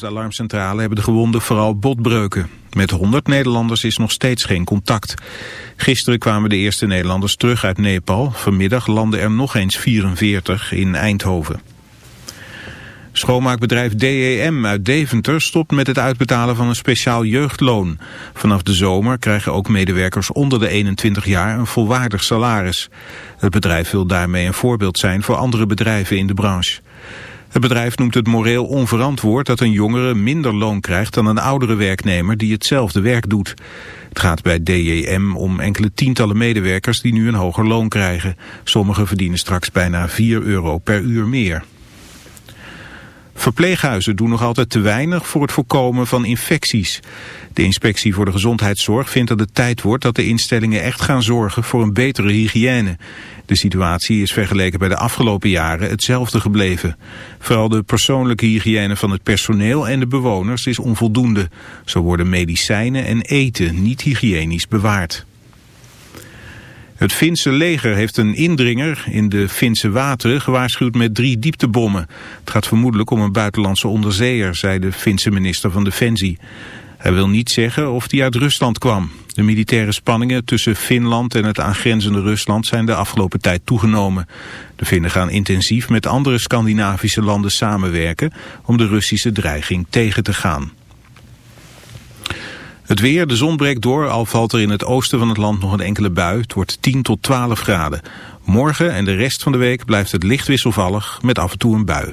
de alarmcentrale hebben de gewonden vooral botbreuken. Met 100 Nederlanders is nog steeds geen contact. Gisteren kwamen de eerste Nederlanders terug uit Nepal. Vanmiddag landen er nog eens 44 in Eindhoven. Schoonmaakbedrijf DEM uit Deventer stopt met het uitbetalen van een speciaal jeugdloon. Vanaf de zomer krijgen ook medewerkers onder de 21 jaar een volwaardig salaris. Het bedrijf wil daarmee een voorbeeld zijn voor andere bedrijven in de branche. Het bedrijf noemt het moreel onverantwoord dat een jongere minder loon krijgt dan een oudere werknemer die hetzelfde werk doet. Het gaat bij DJM om enkele tientallen medewerkers die nu een hoger loon krijgen. Sommigen verdienen straks bijna 4 euro per uur meer. Verpleeghuizen doen nog altijd te weinig voor het voorkomen van infecties. De inspectie voor de gezondheidszorg vindt dat het tijd wordt dat de instellingen echt gaan zorgen voor een betere hygiëne. De situatie is vergeleken bij de afgelopen jaren hetzelfde gebleven. Vooral de persoonlijke hygiëne van het personeel en de bewoners is onvoldoende. Zo worden medicijnen en eten niet hygiënisch bewaard. Het Finse leger heeft een indringer in de Finse wateren gewaarschuwd met drie dieptebommen. Het gaat vermoedelijk om een buitenlandse onderzeeër, zei de Finse minister van Defensie. Hij wil niet zeggen of die uit Rusland kwam. De militaire spanningen tussen Finland en het aangrenzende Rusland zijn de afgelopen tijd toegenomen. De Finnen gaan intensief met andere Scandinavische landen samenwerken om de Russische dreiging tegen te gaan. Het weer, de zon breekt door, al valt er in het oosten van het land nog een enkele bui. Het wordt 10 tot 12 graden. Morgen en de rest van de week blijft het licht wisselvallig met af en toe een bui.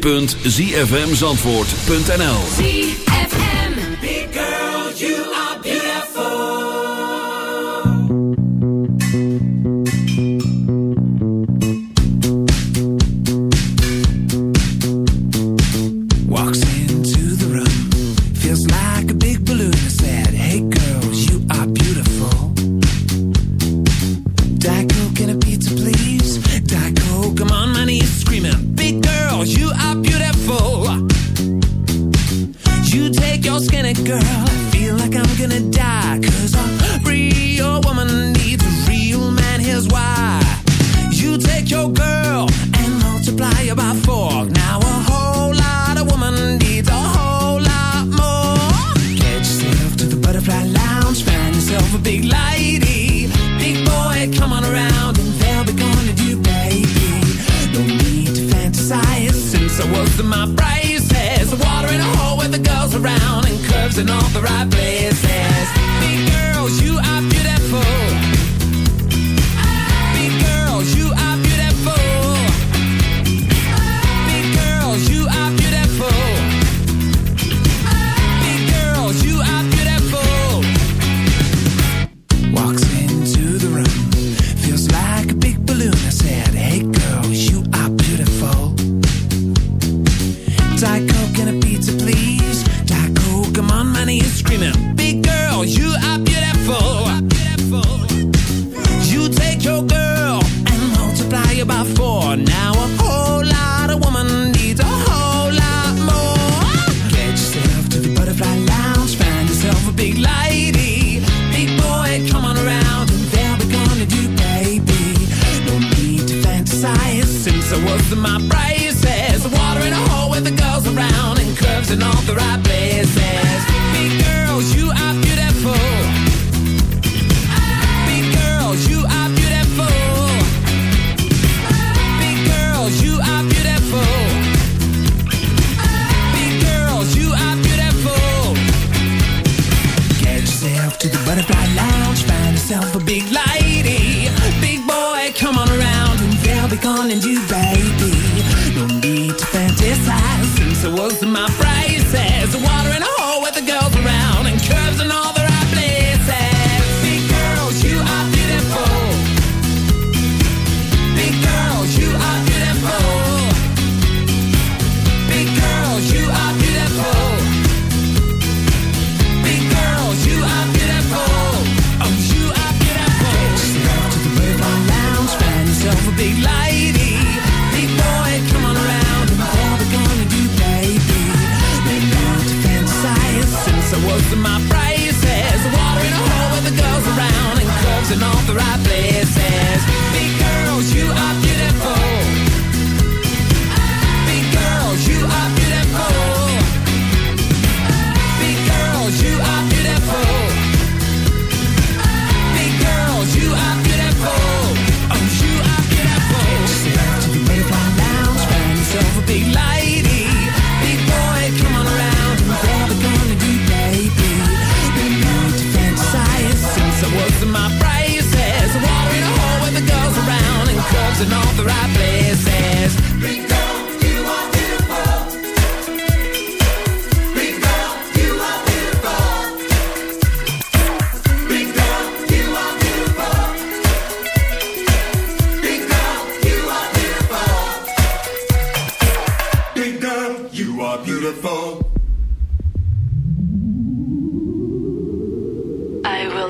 www.zfmzandvoort.nl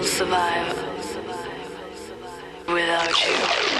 survive without you.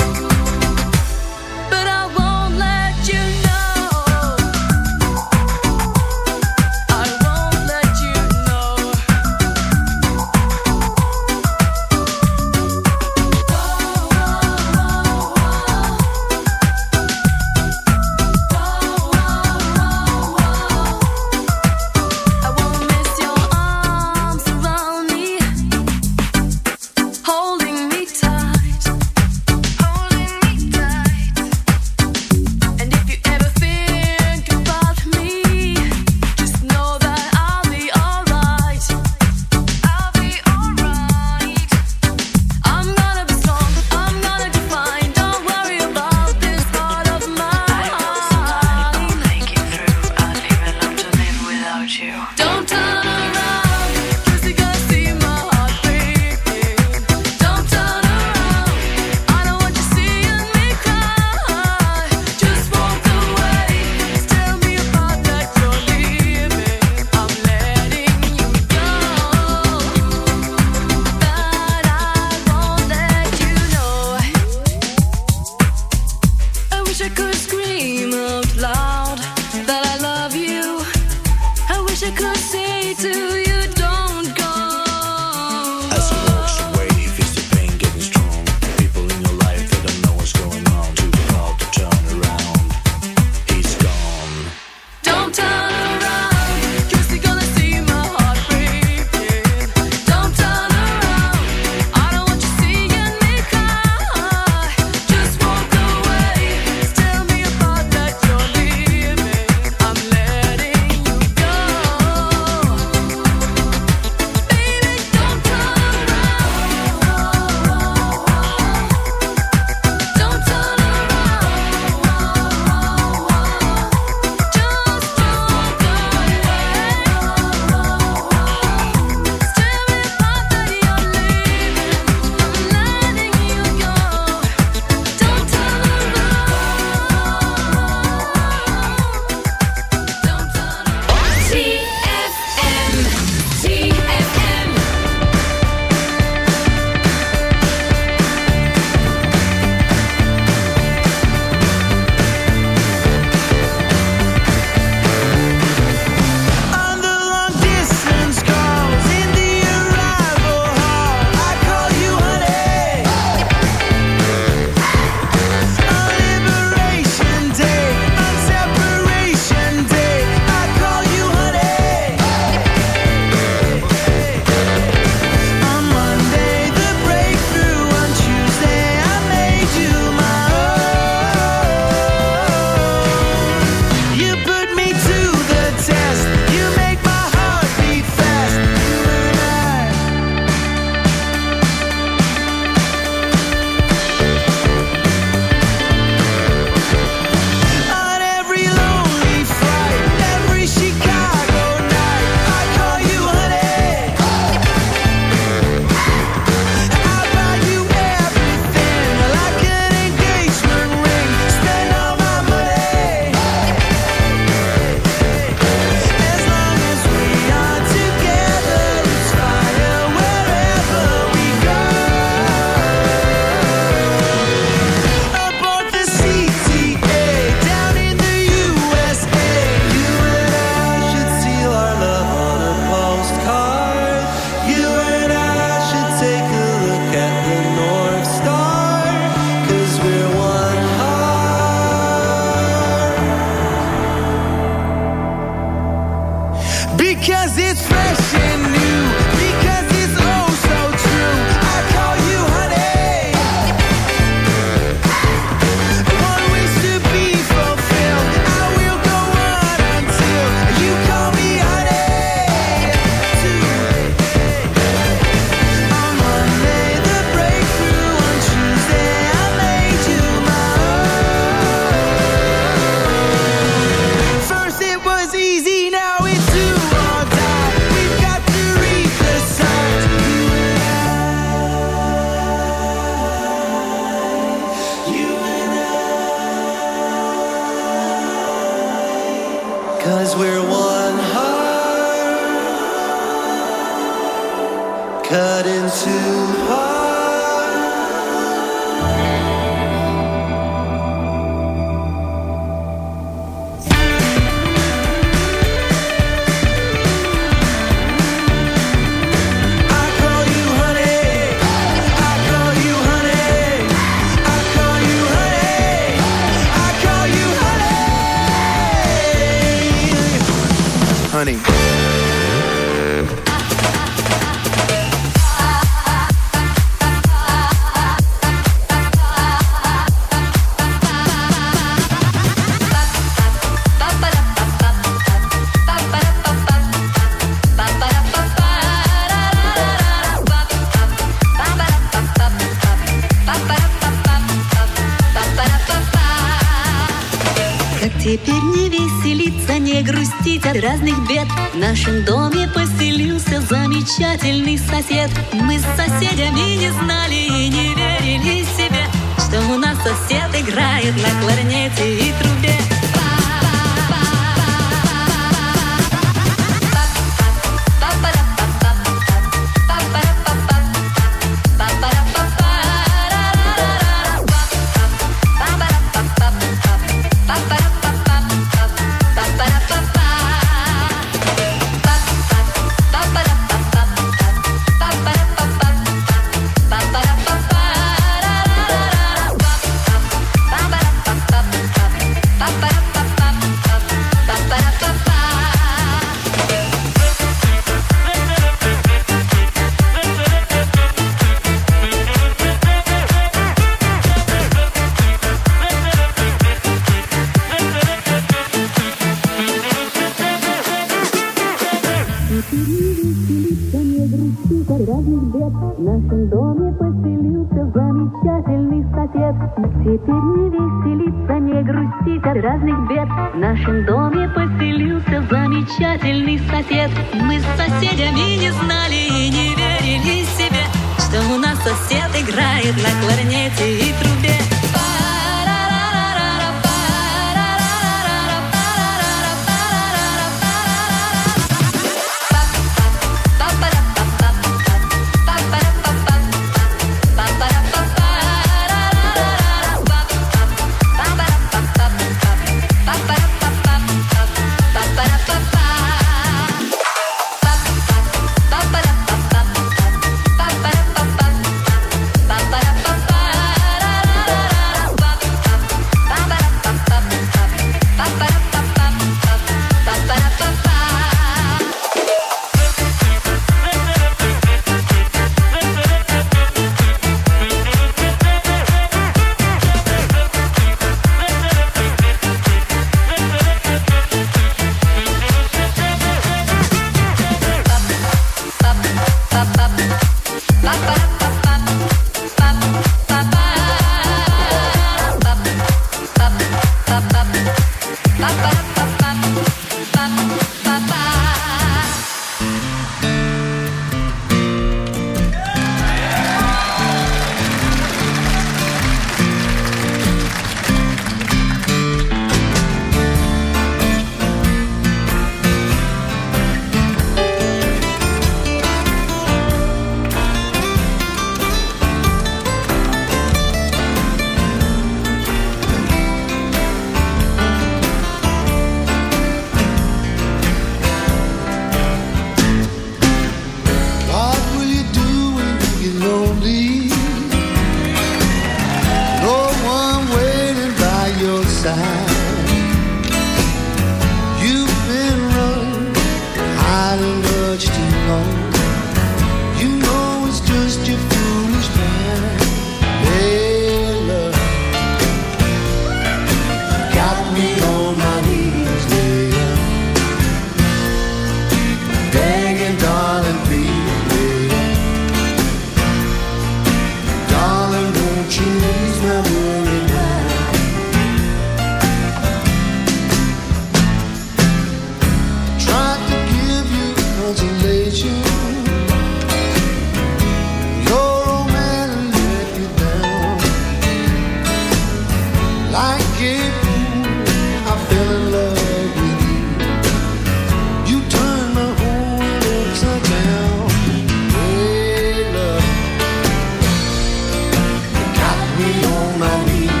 me oh my.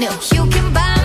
new. You can buy.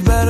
But.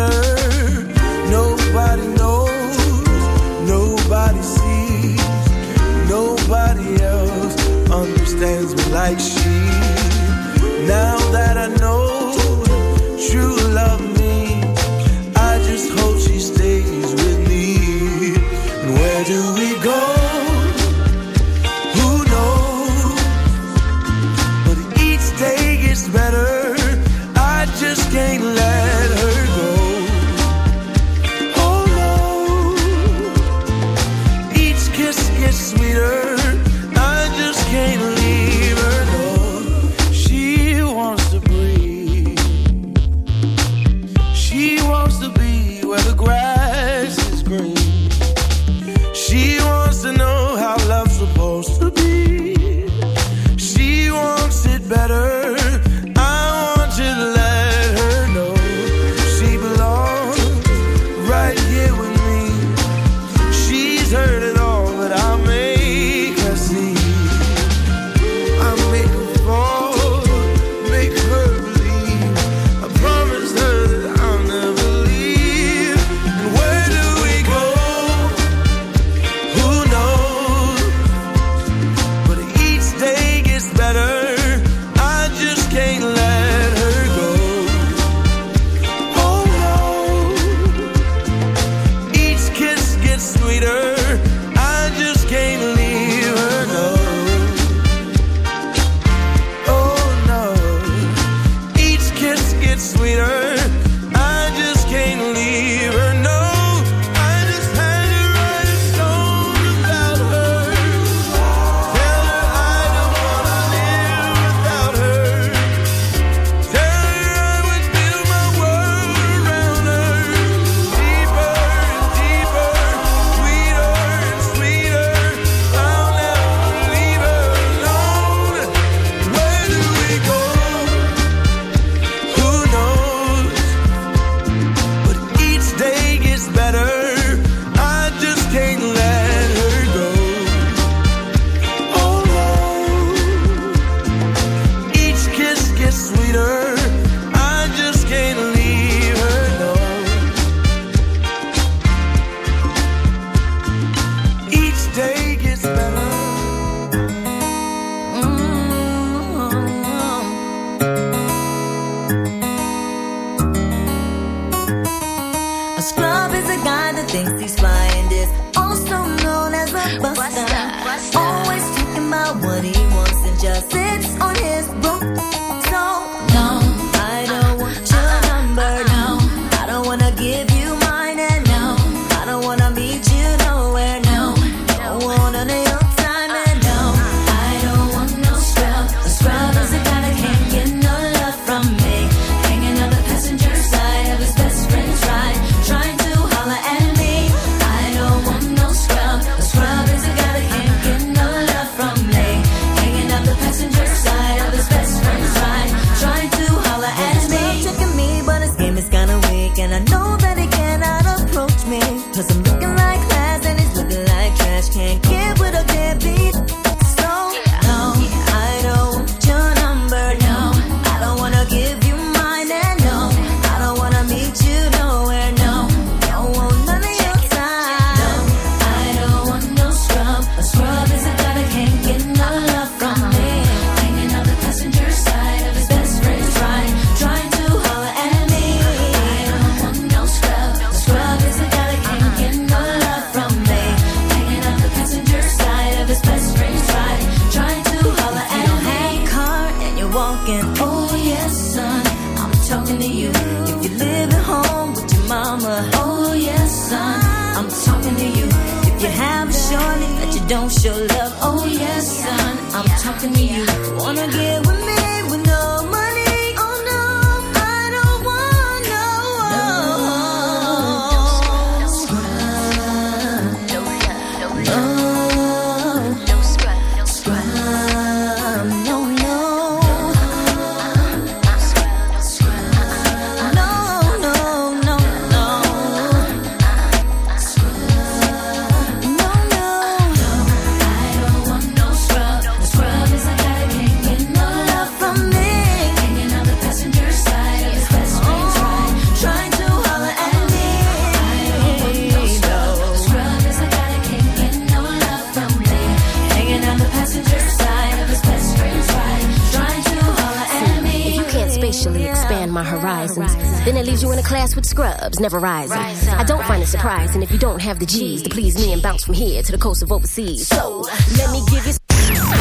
never rising. Rise up, I don't find a surprise. up. if you don't have the G's to please me and bounce from here to the coast of overseas. So, let me give you...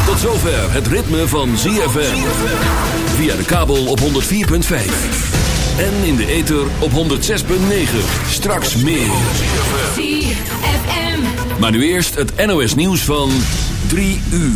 Tot zover het ritme van ZFM. Via de kabel op 104.5. En in de ether op 106.9. Straks meer. Maar nu eerst het NOS nieuws van 3 uur.